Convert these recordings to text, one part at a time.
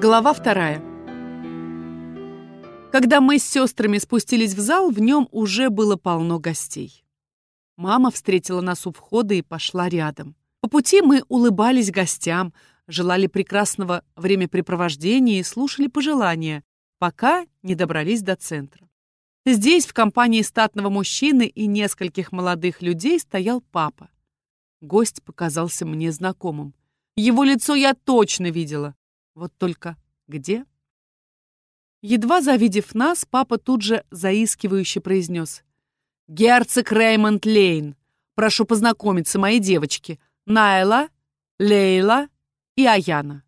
Глава вторая. Когда мы с сестрами спустились в зал, в нем уже было полно гостей. Мама встретила нас у входа и пошла рядом. По пути мы улыбались гостям, желали прекрасного времяпрепровождения и слушали пожелания, пока не добрались до центра. Здесь, в компании статного мужчины и нескольких молодых людей, стоял папа. Гость показался мне знакомым. Его лицо я точно видела. Вот только где? Едва завидев нас, папа тут же заискивающе произнес. «Герцог Реймонд Лейн, прошу познакомиться, мои девочки. Найла, Лейла и Аяна».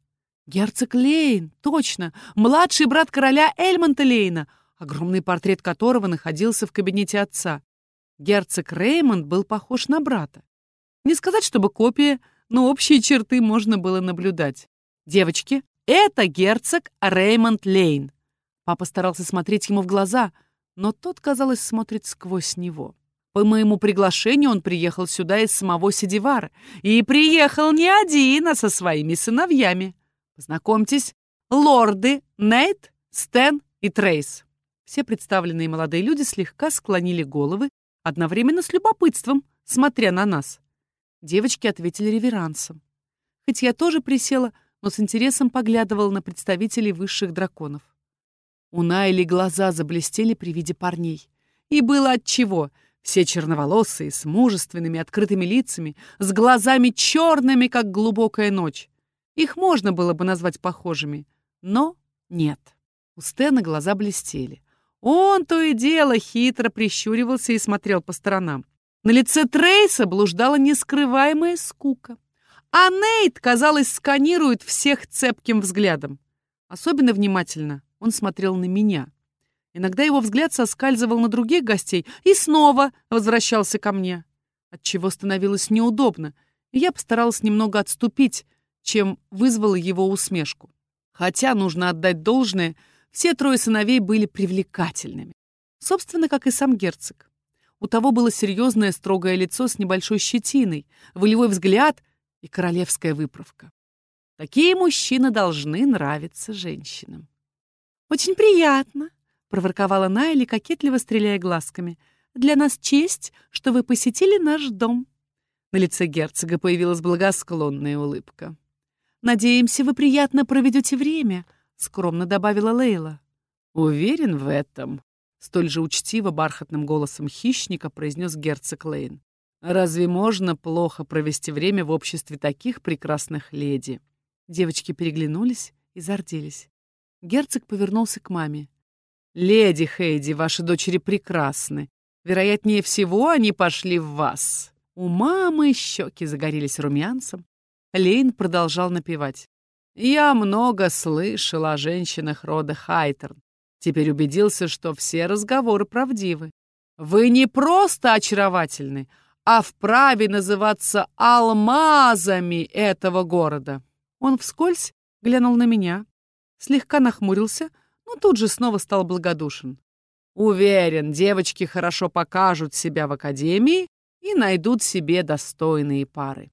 Герцог Лейн, точно, младший брат короля Эльмонта Лейна, огромный портрет которого находился в кабинете отца. Герцог Реймонд был похож на брата. Не сказать, чтобы копия, но общие черты можно было наблюдать. Девочки, это герцог Реймонд Лейн. Папа старался смотреть ему в глаза, но тот, казалось, смотрит сквозь него. По моему приглашению он приехал сюда из самого Сидивара. И приехал не один, а со своими сыновьями. Познакомьтесь, лорды Нейт, Стэн и Трейс. Все представленные молодые люди слегка склонили головы, одновременно с любопытством, смотря на нас. Девочки ответили реверансом. Хоть я тоже присела, но с интересом поглядывал на представителей высших драконов. У Найли глаза заблестели при виде парней. И было отчего. Все черноволосые, с мужественными открытыми лицами, с глазами черными, как глубокая ночь. Их можно было бы назвать похожими, но нет. У Стэна глаза блестели. Он то и дело хитро прищуривался и смотрел по сторонам. На лице Трейса блуждала нескрываемая скука. А Нейт, казалось, сканирует всех цепким взглядом. Особенно внимательно он смотрел на меня. Иногда его взгляд соскальзывал на других гостей и снова возвращался ко мне. Отчего становилось неудобно, и я постаралась немного отступить, чем вызвала его усмешку. Хотя, нужно отдать должное, все трое сыновей были привлекательными. Собственно, как и сам герцог. У того было серьезное строгое лицо с небольшой щетиной, волевой взгляд и королевская выправка. Такие мужчины должны нравиться женщинам. «Очень приятно», — проворковала Найли, кокетливо стреляя глазками. «Для нас честь, что вы посетили наш дом». На лице герцога появилась благосклонная улыбка. «Надеемся, вы приятно проведете время», — скромно добавила Лейла. «Уверен в этом», — столь же учтиво бархатным голосом хищника произнес герцог Лейн. Разве можно плохо провести время в обществе таких прекрасных леди? Девочки переглянулись и зарделись. Герцог повернулся к маме. «Леди Хейди, ваши дочери прекрасны. Вероятнее всего, они пошли в вас». У мамы щеки загорелись румянцем. Лейн продолжал напевать. «Я много слышал о женщинах рода Хайтерн. Теперь убедился, что все разговоры правдивы. Вы не просто очаровательны, а вправе называться алмазами этого города. Он вскользь глянул на меня, слегка нахмурился, но тут же снова стал благодушен. Уверен, девочки хорошо покажут себя в академии и найдут себе достойные пары.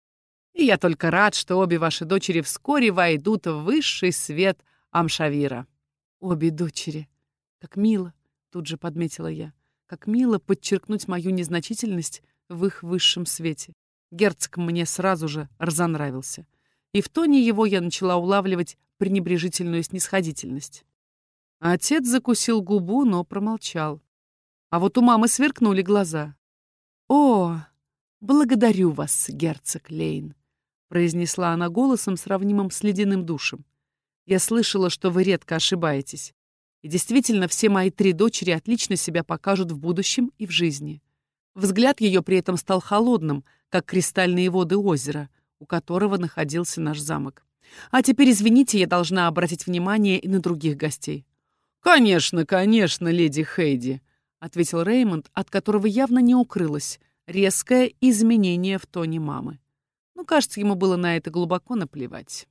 И я только рад, что обе ваши дочери вскоре войдут в высший свет Амшавира. Обе дочери. Как мило, тут же подметила я. Как мило подчеркнуть мою незначительность в их высшем свете. Герцог мне сразу же разонравился. И в тоне его я начала улавливать пренебрежительную снисходительность. Отец закусил губу, но промолчал. А вот у мамы сверкнули глаза. «О, благодарю вас, герцог Лейн», — произнесла она голосом, сравнимым с ледяным душем. «Я слышала, что вы редко ошибаетесь. И действительно, все мои три дочери отлично себя покажут в будущем и в жизни. Взгляд ее при этом стал холодным, как кристальные воды озера, у которого находился наш замок. А теперь, извините, я должна обратить внимание и на других гостей. «Конечно, конечно, леди Хейди», — ответил Реймонд, от которого явно не укрылось резкое изменение в тоне мамы. Ну, кажется, ему было на это глубоко наплевать.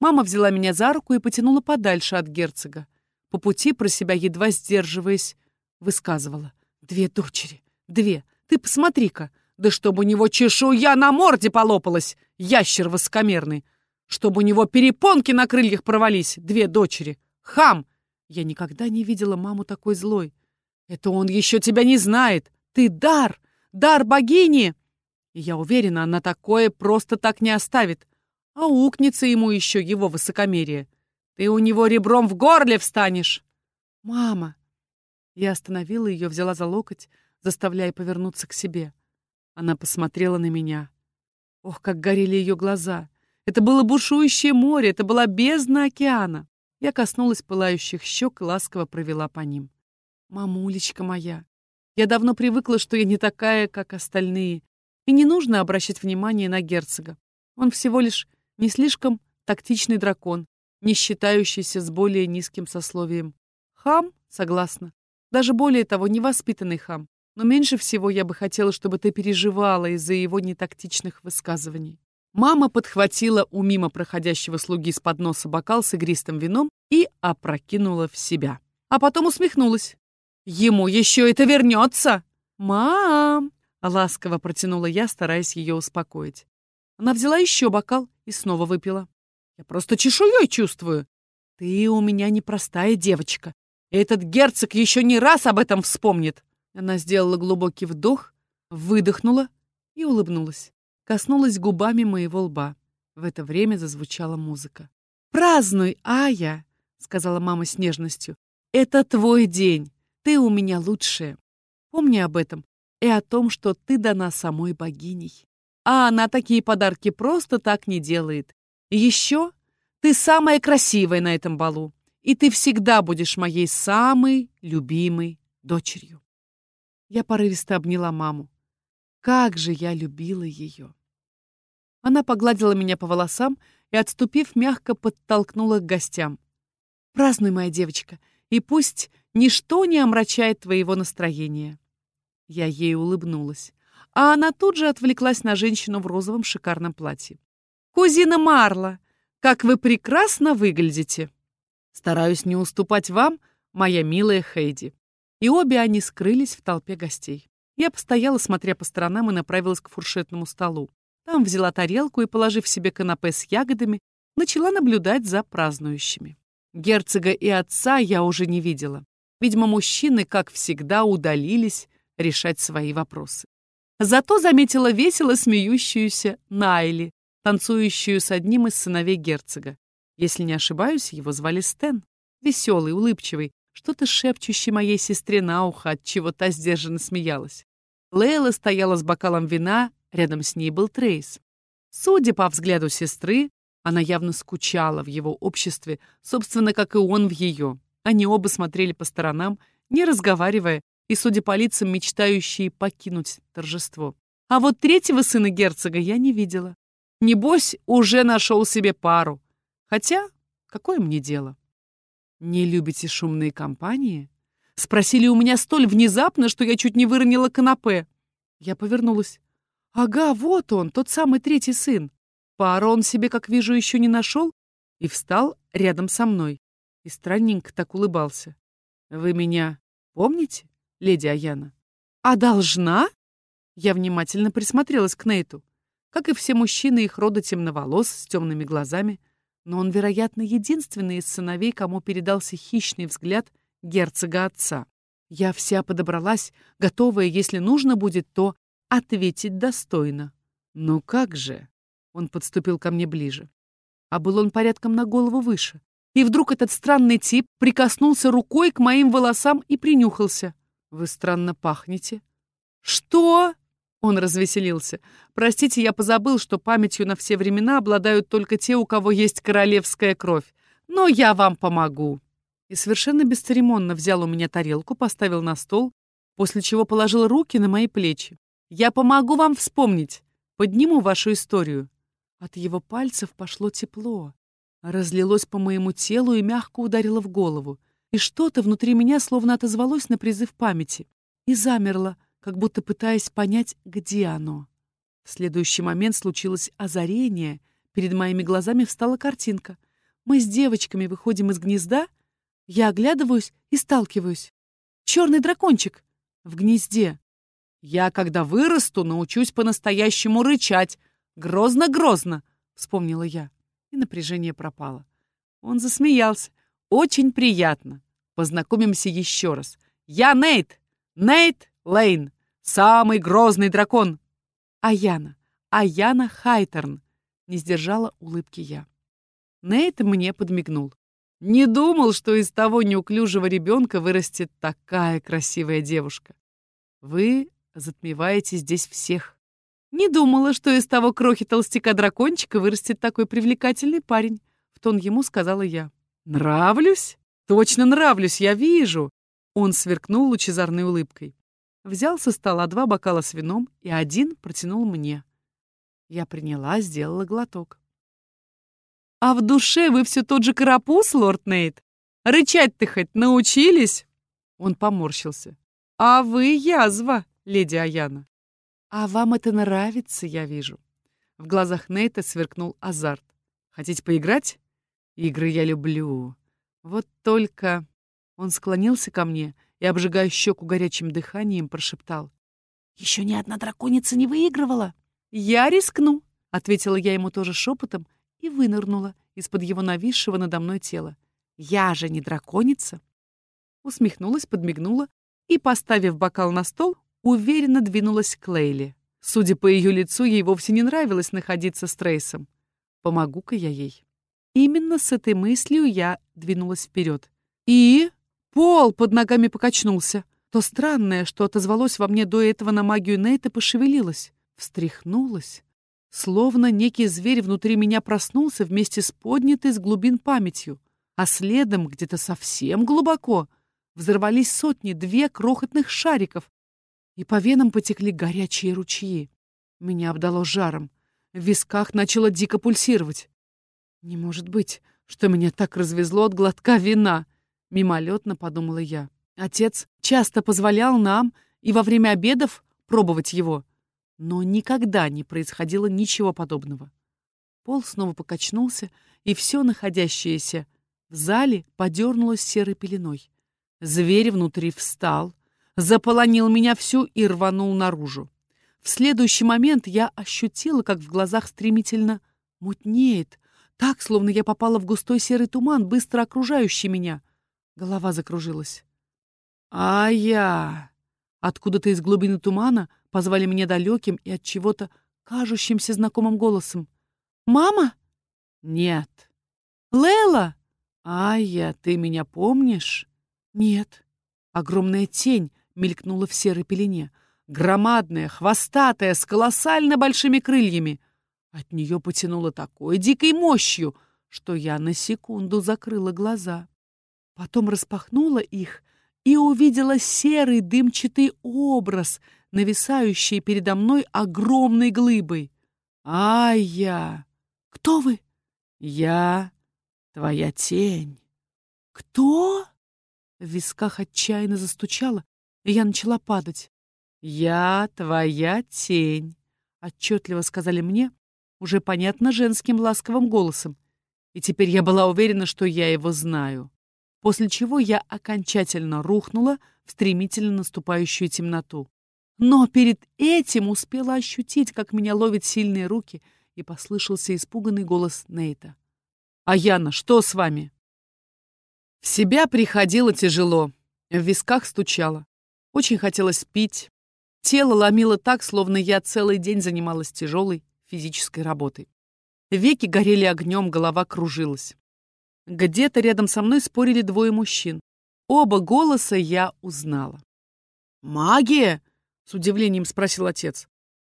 Мама взяла меня за руку и потянула подальше от герцога. По пути, про себя едва сдерживаясь, высказывала. «Две дочери, Две. Ты посмотри-ка. Да чтобы у него чешуя на морде полопалась, ящер воскомерный. Чтобы у него перепонки на крыльях провались, две дочери. Хам! Я никогда не видела маму такой злой. Это он еще тебя не знает. Ты дар, дар богини. И я уверена, она такое просто так не оставит. А укнется ему еще его высокомерие. Ты у него ребром в горле встанешь. Мама. Я остановила ее, взяла за локоть, заставляя повернуться к себе. Она посмотрела на меня. Ох, как горели ее глаза. Это было бушующее море, это была бездна океана. Я коснулась пылающих щек и ласково провела по ним. «Мамулечка моя, я давно привыкла, что я не такая, как остальные, и не нужно обращать внимание на герцога. Он всего лишь не слишком тактичный дракон, не считающийся с более низким сословием. Хам, согласна. Даже более того, невоспитанный хам. Но меньше всего я бы хотела, чтобы ты переживала из-за его нетактичных высказываний. Мама подхватила у мимо проходящего слуги с подноса бокал с игристым вином и опрокинула в себя. А потом усмехнулась. «Ему еще это вернется!» «Мам!» — ласково протянула я, стараясь ее успокоить. Она взяла еще бокал и снова выпила. «Я просто чешуей чувствую. Ты у меня непростая девочка. Этот герцог еще не раз об этом вспомнит!» Она сделала глубокий вдох, выдохнула и улыбнулась. Коснулась губами моего лба. В это время зазвучала музыка. «Празднуй, Ая!» — сказала мама с нежностью. «Это твой день. Ты у меня лучшая. Помни об этом и о том, что ты дана самой богиней. А она такие подарки просто так не делает. Еще ты самая красивая на этом балу, и ты всегда будешь моей самой любимой дочерью. Я порывисто обняла маму. Как же я любила ее! Она погладила меня по волосам и, отступив, мягко подтолкнула к гостям. «Празднуй, моя девочка, и пусть ничто не омрачает твоего настроения». Я ей улыбнулась, а она тут же отвлеклась на женщину в розовом шикарном платье. «Кузина Марла, как вы прекрасно выглядите!» «Стараюсь не уступать вам, моя милая Хейди», и обе они скрылись в толпе гостей. Я постояла, смотря по сторонам, и направилась к фуршетному столу. Там взяла тарелку и, положив себе канапе с ягодами, начала наблюдать за празднующими. Герцога и отца я уже не видела. Видимо, мужчины, как всегда, удалились решать свои вопросы. Зато заметила весело смеющуюся Найли, танцующую с одним из сыновей герцога. Если не ошибаюсь, его звали Стэн. Веселый, улыбчивый, что-то шепчущее моей сестре на ухо, от чего та сдержанно смеялась. Лейла стояла с бокалом вина, рядом с ней был Трейс. Судя по взгляду сестры, она явно скучала в его обществе, собственно, как и он в ее. Они оба смотрели по сторонам, не разговаривая, и, судя по лицам, мечтающие покинуть торжество. А вот третьего сына герцога я не видела. Небось, уже нашел себе пару. Хотя, какое мне дело? «Не любите шумные компании?» Спросили у меня столь внезапно, что я чуть не выронила канапе. Я повернулась. «Ага, вот он, тот самый третий сын. Пару он себе, как вижу, еще не нашел и встал рядом со мной. И странненько так улыбался. Вы меня помните, леди Аяна? А должна? Я внимательно присмотрелась к Нейту. Как и все мужчины их рода темноволос, с темными глазами, но он, вероятно, единственный из сыновей, кому передался хищный взгляд герцога отца. Я вся подобралась, готовая, если нужно будет, то ответить достойно. «Ну как же?» Он подступил ко мне ближе. А был он порядком на голову выше. И вдруг этот странный тип прикоснулся рукой к моим волосам и принюхался. «Вы странно пахнете». «Что?» Он развеселился. «Простите, я позабыл, что памятью на все времена обладают только те, у кого есть королевская кровь. Но я вам помогу». И совершенно бесцеремонно взял у меня тарелку, поставил на стол, после чего положил руки на мои плечи. «Я помогу вам вспомнить. Подниму вашу историю». От его пальцев пошло тепло. Разлилось по моему телу и мягко ударило в голову. И что-то внутри меня словно отозвалось на призыв памяти. И замерло, как будто пытаясь понять, где оно. В следующий момент случилось озарение. Перед моими глазами встала картинка. Мы с девочками выходим из гнезда. Я оглядываюсь и сталкиваюсь. Черный дракончик в гнезде. Я, когда вырасту, научусь по-настоящему рычать. Грозно-грозно, вспомнила я. и напряжение пропало. Он засмеялся. «Очень приятно. Познакомимся еще раз. Я Нейт. Нейт Лейн. Самый грозный дракон. Аяна. Аяна Хайтерн. Не сдержала улыбки я. Нейт мне подмигнул. Не думал, что из того неуклюжего ребенка вырастет такая красивая девушка. Вы затмеваете здесь всех. Не думала, что из того крохи-толстяка-дракончика вырастет такой привлекательный парень, в тон ему сказала я. Нравлюсь? Точно нравлюсь, я вижу. Он сверкнул лучезарной улыбкой. Взял со стола два бокала с вином и один протянул мне. Я приняла, сделала глоток. «А в душе вы все тот же карапуз, лорд Нейт? Рычать-то хоть научились?» Он поморщился. «А вы язва, леди Аяна». «А вам это нравится, я вижу». В глазах Нейта сверкнул азарт. «Хотите поиграть?» «Игры я люблю. Вот только...» Он склонился ко мне и, обжигая щеку горячим дыханием, прошептал. «Еще ни одна драконица не выигрывала». «Я рискну», — ответила я ему тоже шепотом и вынырнула из-под его нависшего надо мной тела. «Я же не драконица!» Усмехнулась, подмигнула и, поставив бокал на стол, уверенно двинулась к Лейли. Судя по ее лицу, ей вовсе не нравилось находиться с Трейсом. Помогу-ка я ей. Именно с этой мыслью я двинулась вперед. И пол под ногами покачнулся. То странное, что отозвалось во мне до этого на магию Нейта, пошевелилось встряхнулась, словно некий зверь внутри меня проснулся вместе с поднятой с глубин памятью, а следом где-то совсем глубоко взорвались сотни, две крохотных шариков, и по венам потекли горячие ручьи. Меня обдало жаром, в висках начало дико пульсировать. Не может быть, что меня так развезло от глотка вина, мимолетно подумала я. Отец часто позволял нам и во время обедов пробовать его. Но никогда не происходило ничего подобного. Пол снова покачнулся, и все находящееся в зале подернулось серой пеленой. Зверь внутри встал, заполонил меня всю и рванул наружу. В следующий момент я ощутила, как в глазах стремительно мутнеет, так, словно я попала в густой серый туман, быстро окружающий меня. Голова закружилась. «А я...» Откуда-то из глубины тумана позвали меня далеким и от чего-то кажущимся знакомым голосом. «Мама?» «Нет». «Лейла?» «Ая, ты меня помнишь?» «Нет». Огромная тень мелькнула в серой пелене. Громадная, хвостатая, с колоссально большими крыльями. От нее потянуло такой дикой мощью, что я на секунду закрыла глаза. Потом распахнула их и увидела серый дымчатый образ, нависающий передо мной огромной глыбой. А я... Кто вы? Я твоя тень. Кто? В висках отчаянно застучало, и я начала падать. Я твоя тень, отчетливо сказали мне, уже понятно женским ласковым голосом. И теперь я была уверена, что я его знаю после чего я окончательно рухнула в стремительно наступающую темноту. Но перед этим успела ощутить, как меня ловят сильные руки, и послышался испуганный голос Нейта. «Аяна, что с вами?» В себя приходило тяжело, в висках стучало. Очень хотелось пить. Тело ломило так, словно я целый день занималась тяжелой физической работой. Веки горели огнем, голова кружилась. Где-то рядом со мной спорили двое мужчин. Оба голоса я узнала. «Магия?» — с удивлением спросил отец.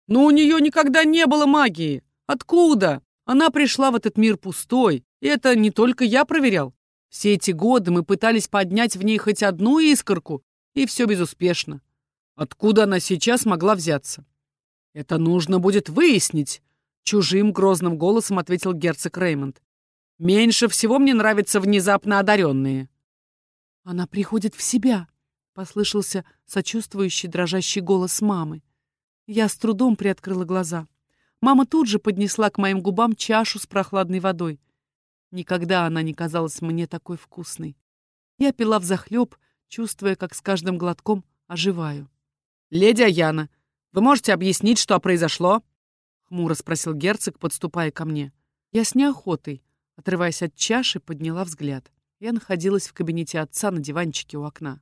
«Но у нее никогда не было магии. Откуда? Она пришла в этот мир пустой, и это не только я проверял. Все эти годы мы пытались поднять в ней хоть одну искорку, и все безуспешно. Откуда она сейчас могла взяться? Это нужно будет выяснить, чужим грозным голосом ответил герцог Реймонд. Меньше всего мне нравятся внезапно одаренные. Она приходит в себя, послышался сочувствующий дрожащий голос мамы. Я с трудом приоткрыла глаза. Мама тут же поднесла к моим губам чашу с прохладной водой. Никогда она не казалась мне такой вкусной. Я пила взахлеб, чувствуя, как с каждым глотком оживаю. «Леди Аяна, вы можете объяснить, что произошло?» — хмуро спросил герцог, подступая ко мне. Я с неохотой Отрываясь от чаши, подняла взгляд. Я находилась в кабинете отца на диванчике у окна.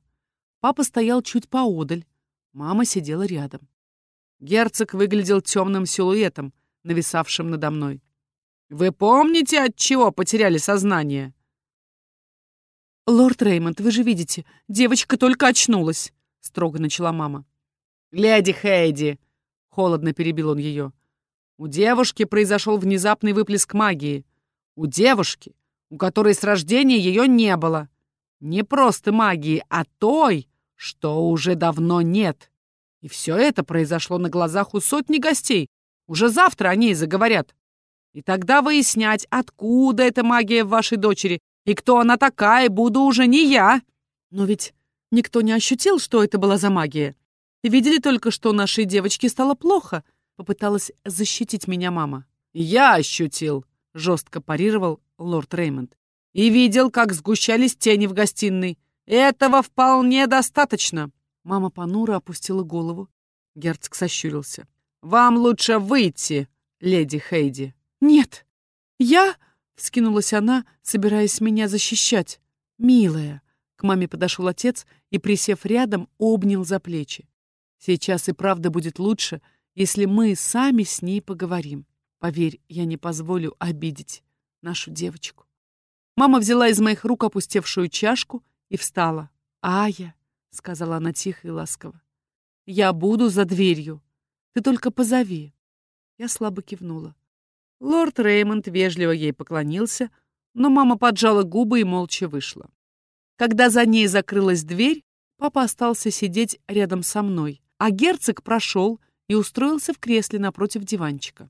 Папа стоял чуть поодаль, мама сидела рядом. Герцог выглядел темным силуэтом, нависавшим надо мной. «Вы помните, от чего потеряли сознание?» «Лорд Реймонд, вы же видите, девочка только очнулась», — строго начала мама. «Леди Хейди!» — холодно перебил он ее. «У девушки произошел внезапный выплеск магии. У девушки, у которой с рождения ее не было. Не просто магии, а той, что уже давно нет. И все это произошло на глазах у сотни гостей. Уже завтра о ней заговорят. И тогда выяснять, откуда эта магия в вашей дочери и кто она такая, буду уже не я. Но ведь никто не ощутил, что это была за магия. Видели только, что нашей девочке стало плохо. Попыталась защитить меня мама. Я ощутил, жестко парировал лорд Реймонд. И видел, как сгущались тени в гостиной. Этого вполне достаточно. Мама понуро опустила голову. Герцог сощурился. «Вам лучше выйти, леди Хейди». «Нет, я...» Вскинулась она, собираясь меня защищать. «Милая!» К маме подошел отец и, присев рядом, обнял за плечи. «Сейчас и правда будет лучше, если мы сами с ней поговорим. Поверь, я не позволю обидеть нашу девочку». Мама взяла из моих рук опустевшую чашку и встала. «Ая», — сказала она тихо и ласково, — «я буду за дверью. Ты только позови». Я слабо кивнула. Лорд Реймонд вежливо ей поклонился, но мама поджала губы и молча вышла. Когда за ней закрылась дверь, папа остался сидеть рядом со мной, а герцог прошел и устроился в кресле напротив диванчика.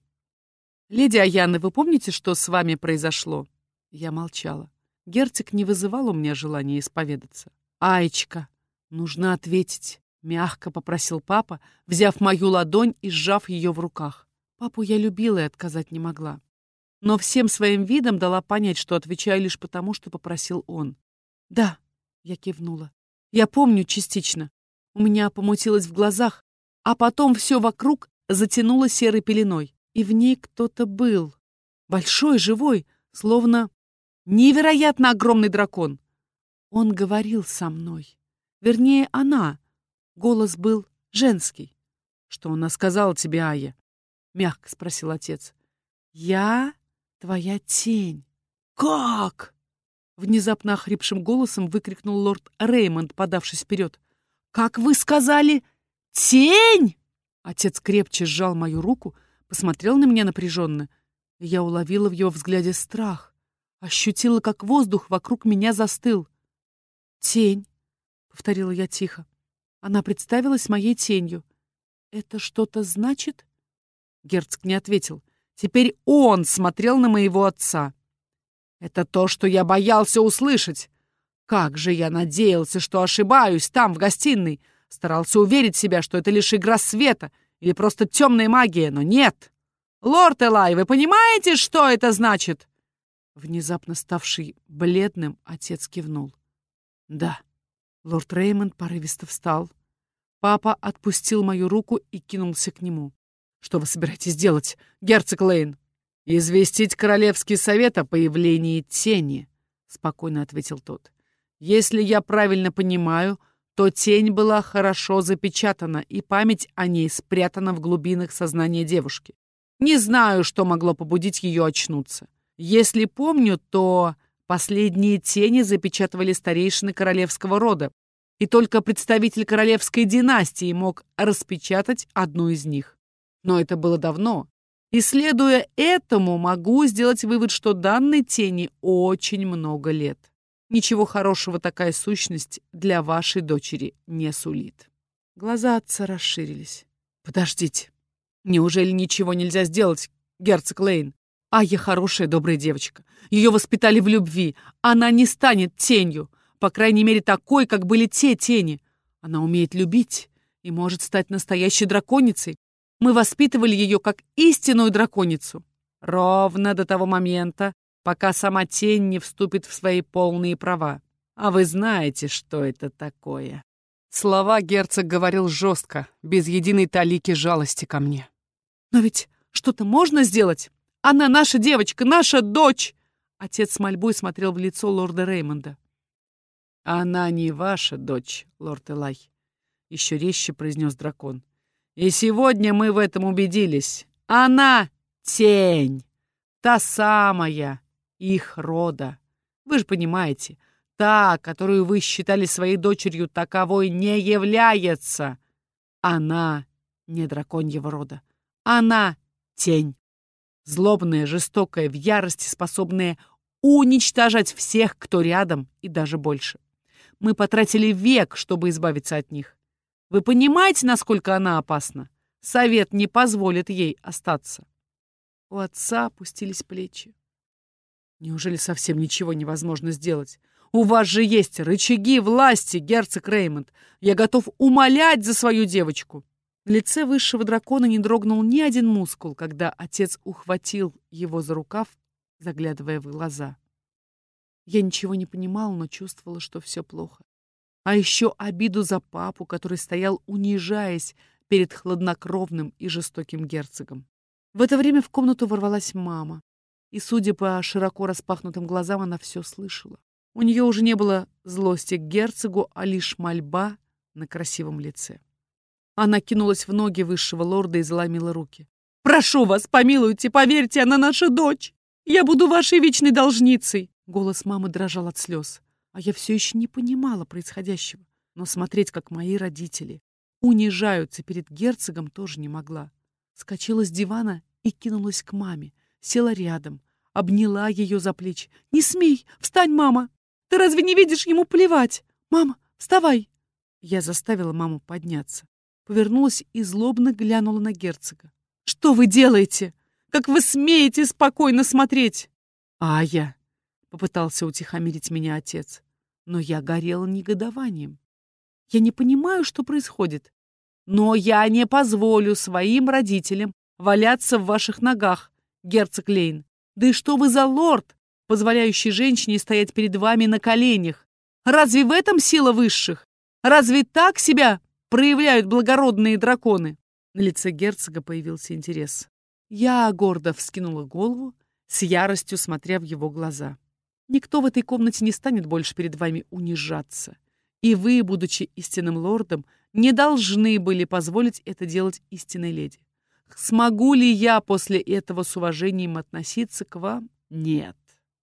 «Леди Аяна, вы помните, что с вами произошло?» Я молчала. Герцог не вызывал у меня желания исповедаться. «Аечка, нужно ответить», — мягко попросил папа, взяв мою ладонь и сжав ее в руках. Папу я любила и отказать не могла. Но всем своим видом дала понять, что отвечаю лишь потому, что попросил он. «Да», — я кивнула. «Я помню частично. У меня помутилось в глазах, а потом все вокруг затянуло серой пеленой. И в ней кто-то был. Большой, живой, словно невероятно огромный дракон. Он говорил со мной. Вернее, она. Голос был женский. Что она сказала тебе, Ая? мягко спросил отец. Я твоя тень. Как? Внезапно охрипшим голосом выкрикнул лорд Реймонд, подавшись вперед. «Как вы сказали? Тень!» Отец крепче сжал мою руку, посмотрел на меня напряженно. Я уловила в его взгляде страх, ощутила, как воздух вокруг меня застыл. «Тень», — повторила я тихо. Она представилась моей тенью. «Это что-то значит?» Герцог не ответил. Теперь он смотрел на моего отца. Это то, что я боялся услышать. Как же я надеялся, что ошибаюсь там, в гостиной. Старался уверить себя, что это лишь игра света или просто темная магия, но нет. Лорд Элай, вы понимаете, что это значит? Внезапно ставший бледным, отец кивнул. Да. Лорд Реймонд порывисто встал. Папа отпустил мою руку и кинулся к нему. Что вы собираетесь делать, герцог Лейн? Известить Королевский совет о появлении тени, спокойно ответил тот. Если я правильно понимаю, то тень была хорошо запечатана, и память о ней спрятана в глубинах сознания девушки. Не знаю, что могло побудить ее очнуться. Если помню, то последние тени запечатывали старейшины королевского рода, и только представитель королевской династии мог распечатать одну из них. Но это было давно. И следуя этому, могу сделать вывод, что данной тени очень много лет. Ничего хорошего такая сущность для вашей дочери не сулит. Глаза отца расширились. Подождите. Неужели ничего нельзя сделать, герцог Лейн? А я хорошая, добрая девочка. Ее воспитали в любви. Она не станет тенью. По крайней мере, такой, как были те тени. Она умеет любить и может стать настоящей драконицей. Мы воспитывали ее как истинную драконицу. Ровно до того момента, пока сама тень не вступит в свои полные права. А вы знаете, что это такое. Слова герцог говорил жестко, без единой талики жалости ко мне. Но ведь что-то можно сделать? Она наша девочка, наша дочь. Отец с мольбой смотрел в лицо лорда Реймонда. «Она не ваша дочь, лорд Элай», — еще резче произнес дракон. «И сегодня мы в этом убедились. Она — тень, та самая, их рода. Вы же понимаете, та, которую вы считали своей дочерью, таковой не является. Она не драконьего рода. Она — тень. Злобная, жестокая, в ярости способная уничтожать всех, кто рядом, и даже больше. Мы потратили век, чтобы избавиться от них. Вы понимаете, насколько она опасна? Совет не позволит ей остаться. У отца опустились плечи. Неужели совсем ничего невозможно сделать? У вас же есть рычаги власти, герцог Реймонд. Я готов умолять за свою девочку. В лице высшего дракона не дрогнул ни один мускул, когда отец ухватил его за рукав, заглядывая в глаза. Я ничего не понимал, но чувствовала, что все плохо. А еще обиду за папу, который стоял, унижаясь перед хладнокровным и жестоким герцогом. В это время в комнату ворвалась мама. И, судя по широко распахнутым глазам, она все слышала. У нее уже не было злости к герцогу, а лишь мольба на красивом лице. Она кинулась в ноги высшего лорда и заломила руки. «Прошу вас, помилуйте, поверьте, она наша дочь! Я буду вашей вечной должницей!» Голос мамы дрожал от слез. А я все еще не понимала происходящего. Но смотреть, как мои родители унижаются перед герцогом, тоже не могла. Скочила с дивана и кинулась к маме. Села рядом, обняла ее за плечи. «Не смей! Встань, мама! Ты разве не видишь, ему плевать? Мама, вставай!» Я заставила маму подняться. Повернулась и злобно глянула на герцога. «Что вы делаете? Как вы смеете спокойно смотреть?» «А я...» — попытался утихомирить меня отец. Но я горела негодованием. «Я не понимаю, что происходит. Но я не позволю своим родителям валяться в ваших ногах, герцог Лейн. Да и что вы за лорд, позволяющий женщине стоять перед вами на коленях. Разве в этом сила высших? Разве так себя проявляют благородные драконы?» На лице герцога появился интерес. Я гордо вскинула голову, с яростью смотря в его глаза. «Никто в этой комнате не станет больше перед вами унижаться. И вы, будучи истинным лордом, не должны были позволить это делать истинной леди. Смогу ли я после этого с уважением относиться к вам? Нет.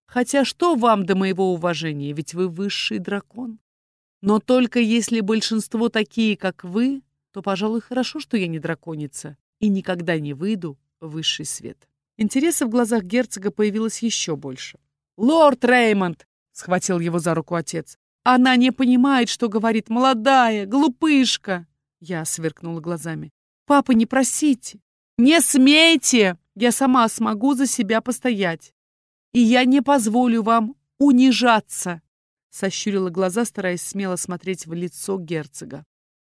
Хотя что вам до моего уважения, ведь вы высший дракон. Но только если большинство такие, как вы, то, пожалуй, хорошо, что я не драконица и никогда не выйду в высший свет. Интереса в глазах герцога появилось еще больше. «Лорд Реймонд!» — схватил его за руку отец. «Она не понимает, что говорит молодая, глупышка!» Я сверкнула глазами. «Папа, не просите! Не смейте! Я сама смогу за себя постоять!» и я не позволю вам унижаться!» Сощурила глаза, стараясь смело смотреть в лицо герцога.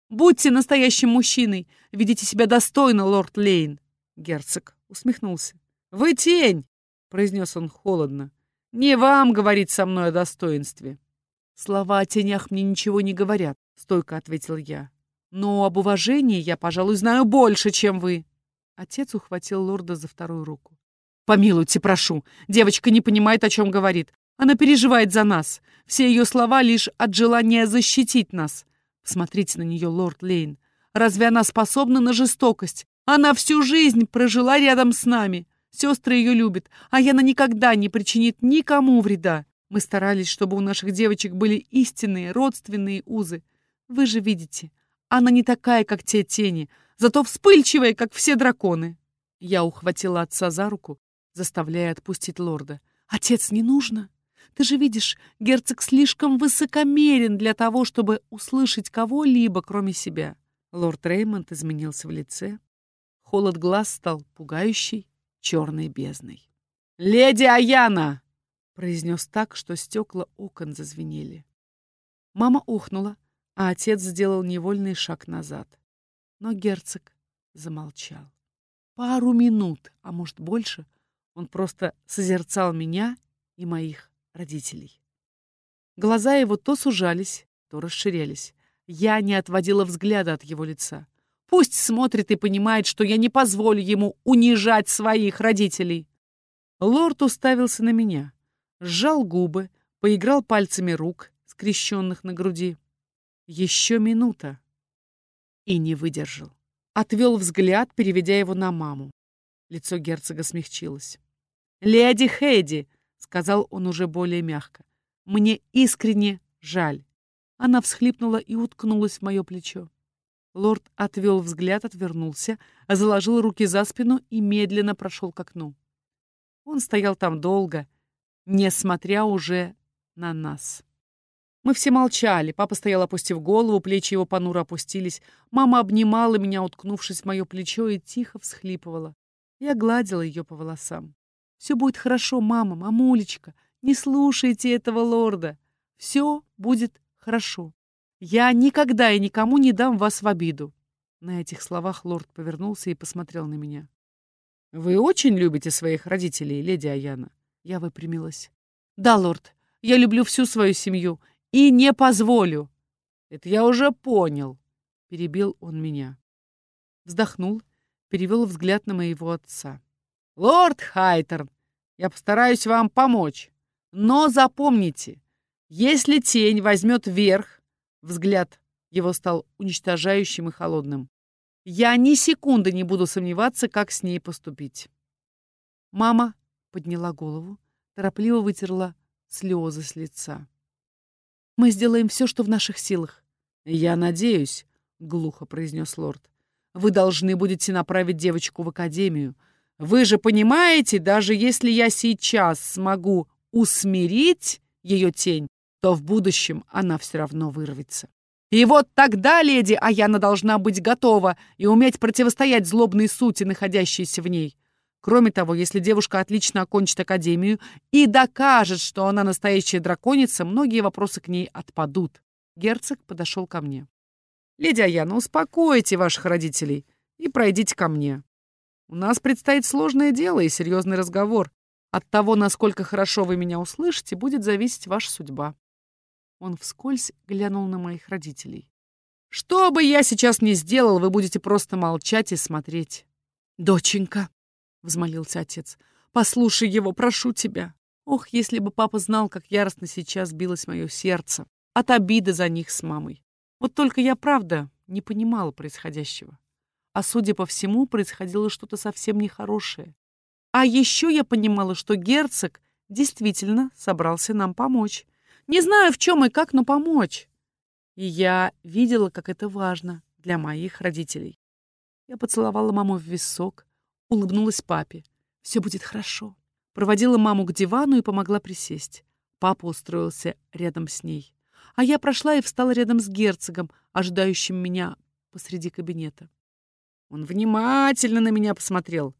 «Будьте настоящим мужчиной! Ведите себя достойно, лорд Лейн!» Герцог усмехнулся. «Вы тень!» — произнес он холодно. «Не вам говорить со мной о достоинстве!» «Слова о тенях мне ничего не говорят», — стойко ответил я. «Но об уважении я, пожалуй, знаю больше, чем вы». Отец ухватил лорда за вторую руку. Помилуйте, прошу. Девочка не понимает, о чем говорит. Она переживает за нас. Все ее слова лишь от желания защитить нас. Смотрите на нее, лорд Лейн. Разве она способна на жестокость? Она всю жизнь прожила рядом с нами. Сестры ее любят, а Яна никогда не причинит никому вреда. Мы старались, чтобы у наших девочек были истинные родственные узы. Вы же видите, она не такая, как те тени, зато вспыльчивая, как все драконы. Я ухватила отца за руку заставляя отпустить лорда. «Отец, не нужно! Ты же видишь, герцог слишком высокомерен для того, чтобы услышать кого-либо, кроме себя». Лорд Реймонд изменился в лице. Холод глаз стал пугающий, черной бездной. «Леди Аяна!» — произнес так, что стекла окон зазвенели. Мама ухнула, а отец сделал невольный шаг назад. Но герцог замолчал. Пару минут, а может больше, он просто созерцал меня и моих родителей. Глаза его то сужались, то расширялись. Я не отводила взгляда от его лица. Пусть смотрит и понимает, что я не позволю ему унижать своих родителей. Лорд уставился на меня. сжал губы, поиграл пальцами рук, скрещенных на груди. Еще минута. И не выдержал. Отвел взгляд, переведя его на маму. Лицо герцога смягчилось. «Леди Хейди!» — сказал он уже более мягко. «Мне искренне жаль». Она всхлипнула и уткнулась в мое плечо. Лорд отвел взгляд, отвернулся, заложил руки за спину и медленно прошел к окну. Он стоял там долго, несмотря уже на нас. Мы все молчали. Папа стоял, опустив голову, плечи его понуро опустились. Мама обнимала меня, уткнувшись в мое плечо, и тихо всхлипывала. Я гладила ее по волосам. «Все будет хорошо, мама, мамулечка. Не слушайте этого лорда. Все будет хорошо. Я никогда и никому не дам вас в обиду». На этих словах лорд повернулся и посмотрел на меня. «Вы очень любите своих родителей, леди Аяна?» Я выпрямилась. «Да, лорд, я люблю всю свою семью и не позволю». «Это я уже понял», — перебил он меня. Вздохнул, перевел взгляд на моего отца. «Лорд Хайтерн, я постараюсь вам помочь, но запомните, если тень возьмет верх, взгляд его стал уничтожающим и холодным, я ни секунды не буду сомневаться, как с ней поступить. Мама подняла голову, торопливо вытерла слезы с лица. «Мы сделаем все, что в наших силах». «Я надеюсь», — глухо произнес лорд. «Вы должны будете направить девочку в академию. Вы же понимаете, даже если я сейчас смогу усмирить ее тень, то в будущем она все равно вырвется. И вот тогда леди Аяна должна быть готова и уметь противостоять злобной сути, находящейся в ней. Кроме того, если девушка отлично окончит академию и докажет, что она настоящая драконица, многие вопросы к ней отпадут. Герцог подошел ко мне. «Леди Аяна, успокойте ваших родителей и пройдите ко мне. У нас предстоит сложное дело и серьезный разговор. От того, насколько хорошо вы меня услышите, будет зависеть ваша судьба. Он вскользь глянул на моих родителей. «Что бы я сейчас ни сделал, вы будете просто молчать и смотреть». «Доченька», — взмолился отец, — «послушай его, прошу тебя». Ох, если бы папа знал, как яростно сейчас билось мое сердце от обиды за них с мамой. Вот только я, правда, не понимала происходящего. А судя по всему, происходило что-то совсем нехорошее. А еще я понимала, что герцог действительно собрался нам помочь. Не знаю, в чем и как, но помочь. И я видела, как это важно для моих родителей. Я поцеловала маму в висок, улыбнулась папе. Все будет хорошо. Проводила маму к дивану и помогла присесть. Папа устроился рядом с ней. А я прошла и встала рядом с герцогом, ожидающим меня посреди кабинета. Он внимательно на меня посмотрел,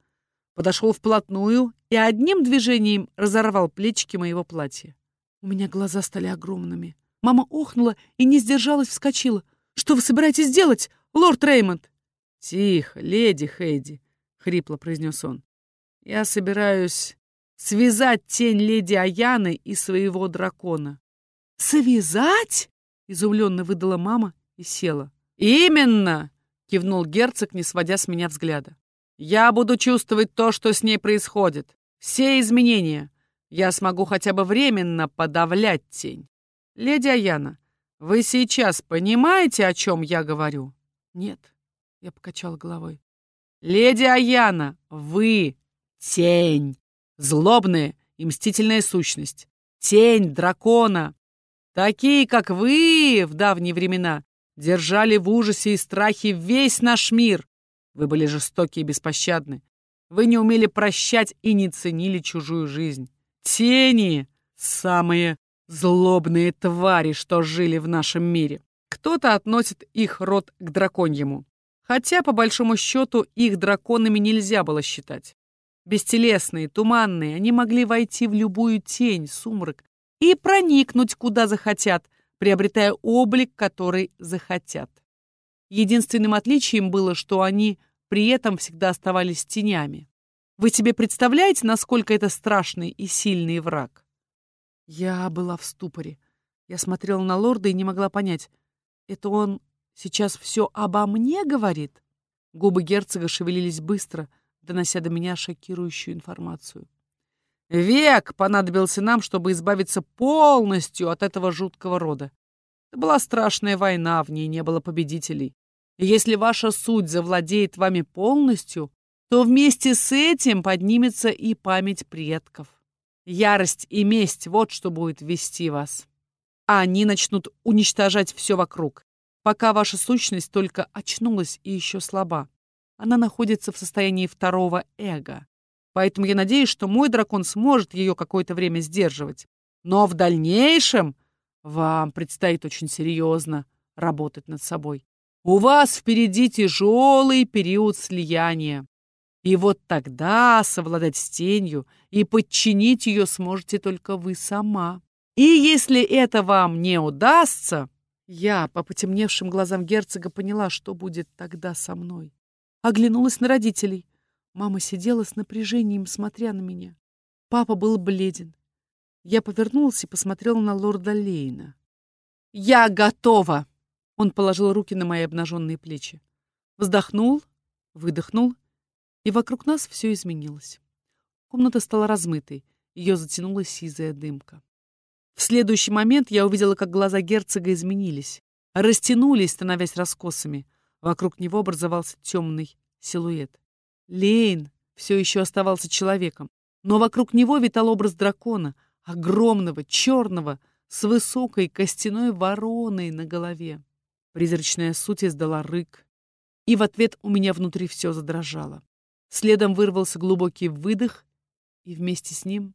подошел вплотную и одним движением разорвал плечики моего платья. У меня глаза стали огромными. Мама охнула и не сдержалась, вскочила. «Что вы собираетесь делать, лорд Реймонд?» «Тихо, леди Хейди», — хрипло произнес он. «Я собираюсь связать тень леди Аяны и своего дракона». «Связать?» — изумленно выдала мама и села. «Именно!» — кивнул герцог, не сводя с меня взгляда. «Я буду чувствовать то, что с ней происходит. Все изменения я смогу хотя бы временно подавлять тень. Леди Аяна, вы сейчас понимаете, о чем я говорю? Нет, я покачала головой. Леди Аяна, вы тень, злобная и мстительная сущность, тень дракона. Такие, как вы в давние времена, держали в ужасе и страхе весь наш мир. Вы были жестоки и беспощадны. Вы не умели прощать и не ценили чужую жизнь. Тени — самые злобные твари, что жили в нашем мире. Кто-то относит их род к драконьему. Хотя, по большому счету, их драконами нельзя было считать. Бестелесные, туманные, они могли войти в любую тень, сумрак и проникнуть куда захотят, приобретая облик, который захотят. Единственным отличием было, что они при этом всегда оставались тенями. Вы себе представляете, насколько это страшный и сильный враг? Я была в ступоре. Я смотрела на лорда и не могла понять, это он сейчас все обо мне говорит? Губы герцога шевелились быстро, донося до меня шокирующую информацию. Век понадобился нам, чтобы избавиться полностью от этого жуткого рода. Это была страшная война, в ней не было победителей. И если ваша суть завладеет вами полностью, то вместе с этим поднимется и память предков. Ярость и месть — вот что будет вести вас. А они начнут уничтожать все вокруг, пока ваша сущность только очнулась и еще слаба. Она находится в состоянии второго эго. Поэтому я надеюсь, что мой дракон сможет ее какое-то время сдерживать. Но в дальнейшем вам предстоит очень серьезно работать над собой. У вас впереди тяжелый период слияния. И вот тогда совладать с тенью и подчинить ее сможете только вы сама. И если это вам не удастся, я по потемневшим глазам герцога поняла, что будет тогда со мной. Оглянулась на родителей. Мама сидела с напряжением, смотря на меня. Папа был бледен. Я повернулась и посмотрела на лорда Лейна. «Я готова!» Он положил руки на мои обнаженные плечи. Вздохнул, выдохнул, и вокруг нас все изменилось. Комната стала размытой, ее затянула сизая дымка. В следующий момент я увидела, как глаза герцога изменились, растянулись, становясь раскосами. Вокруг него образовался темный силуэт. Лейн все еще оставался человеком, но вокруг него витал образ дракона, огромного, черного, с высокой костяной вороной на голове. Призрачная суть издала рык, и в ответ у меня внутри все задрожало. Следом вырвался глубокий выдох, и вместе с ним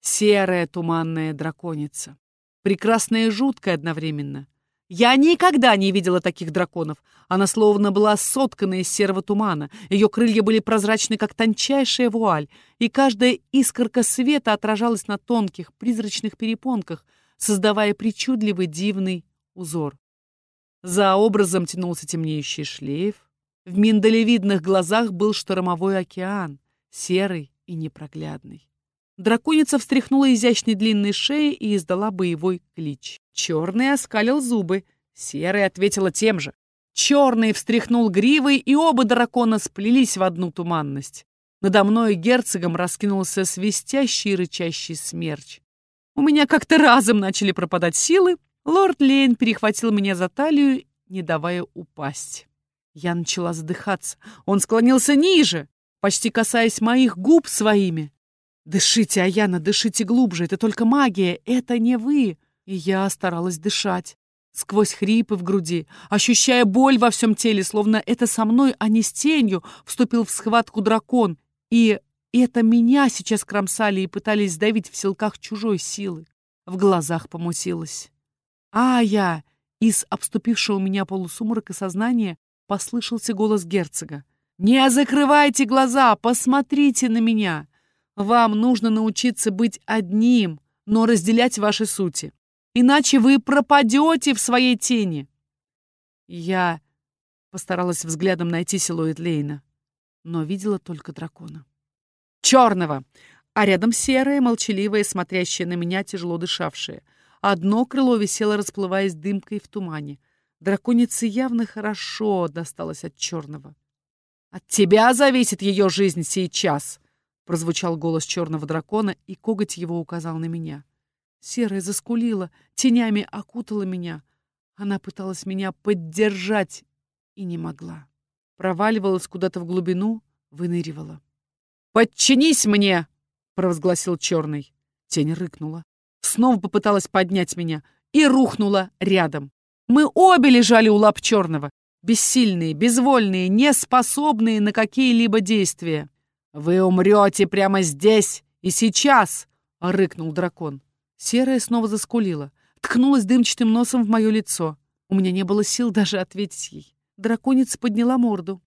серая туманная драконица. Прекрасная и жуткая одновременно — я никогда не видела таких драконов. Она словно была соткана из серого тумана. Ее крылья были прозрачны, как тончайшая вуаль, и каждая искорка света отражалась на тонких, призрачных перепонках, создавая причудливый дивный узор. За образом тянулся темнеющий шлейф. В миндалевидных глазах был штормовой океан, серый и непроглядный. Драконица встряхнула изящной длинной шеей и издала боевой клич. Черный оскалил зубы, серый ответила тем же. Черный встряхнул гривой, и оба дракона сплелись в одну туманность. Надо мной герцогом раскинулся свистящий рычащий смерч. У меня как-то разом начали пропадать силы. Лорд Лейн перехватил меня за талию, не давая упасть. Я начала задыхаться. Он склонился ниже, почти касаясь моих губ своими. «Дышите, Аяна, дышите глубже, это только магия, это не вы!» И я старалась дышать, сквозь хрипы в груди, ощущая боль во всем теле, словно это со мной, а не с тенью, вступил в схватку дракон. И это меня сейчас кромсали и пытались сдавить в силках чужой силы. В глазах помутилось. «А, я!» Из обступившего меня полусумрака сознания послышался голос герцога. «Не закрывайте глаза! Посмотрите на меня! Вам нужно научиться быть одним, но разделять ваши сути. Иначе вы пропадете в своей тени. Я постаралась взглядом найти силуэт Лейна, но видела только дракона. Черного, а рядом серое, молчаливое, смотрящее на меня, тяжело дышавшее. Одно крыло висело, расплываясь дымкой в тумане. Драконице явно хорошо досталось от черного. «От тебя зависит ее жизнь сейчас!» Прозвучал голос черного дракона, и коготь его указал на меня. Серая заскулила, тенями окутала меня. Она пыталась меня поддержать и не могла. Проваливалась куда-то в глубину, выныривала. «Подчинись мне!» — провозгласил черный. Тень рыкнула. Снова попыталась поднять меня и рухнула рядом. Мы обе лежали у лап черного, бессильные, безвольные, неспособные на какие-либо действия. «Вы умрете прямо здесь и сейчас!» — рыкнул дракон. Серая снова заскулила, ткнулась дымчатым носом в мое лицо. У меня не было сил даже ответить ей. Драконица подняла морду.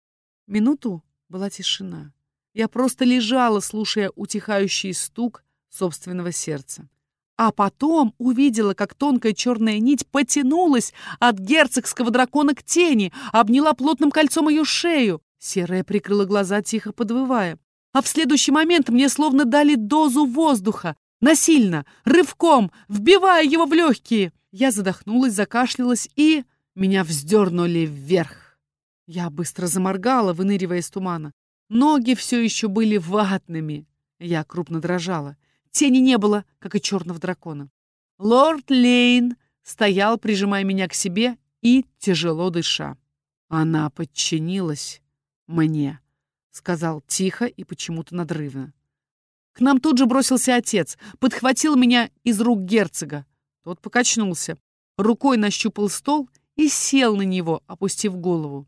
Минуту была тишина. Я просто лежала, слушая утихающий стук собственного сердца. А потом увидела, как тонкая черная нить потянулась от герцогского дракона к тени, обняла плотным кольцом ее шею. Серая прикрыла глаза, тихо подвывая а в следующий момент мне словно дали дозу воздуха, насильно, рывком, вбивая его в легкие. Я задохнулась, закашлялась и... Меня вздернули вверх. Я быстро заморгала, выныривая из тумана. Ноги все еще были ватными. Я крупно дрожала. Тени не было, как и черного дракона. Лорд Лейн стоял, прижимая меня к себе и тяжело дыша. Она подчинилась мне, сказал тихо и почему-то надрывно. К нам тут же бросился отец, подхватил меня из рук герцога. Тот покачнулся, рукой нащупал стол и сел на него, опустив голову.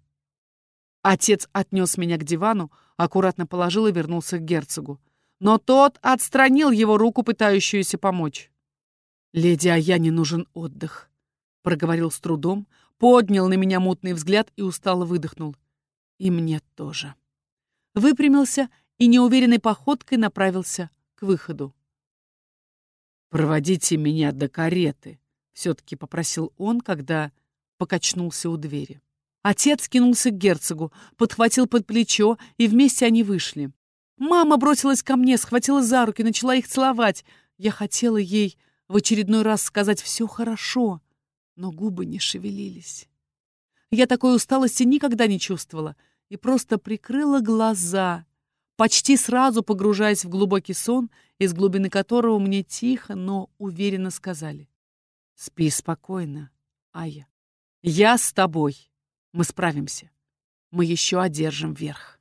Отец отнес меня к дивану, аккуратно положил и вернулся к герцогу. Но тот отстранил его руку, пытающуюся помочь. «Леди Аяне нужен отдых», — проговорил с трудом, поднял на меня мутный взгляд и устало выдохнул. «И мне тоже». Выпрямился и неуверенной походкой направился к выходу. «Проводите меня до кареты», — все-таки попросил он, когда покачнулся у двери. Отец кинулся к герцогу, подхватил под плечо, и вместе они вышли. Мама бросилась ко мне, схватила за руки, начала их целовать. Я хотела ей в очередной раз сказать «все хорошо», но губы не шевелились. Я такой усталости никогда не чувствовала и просто прикрыла глаза, почти сразу погружаясь в глубокий сон, из глубины которого мне тихо, но уверенно сказали «Спи спокойно, Ая. Я с тобой». Мы справимся. Мы еще одержим верх.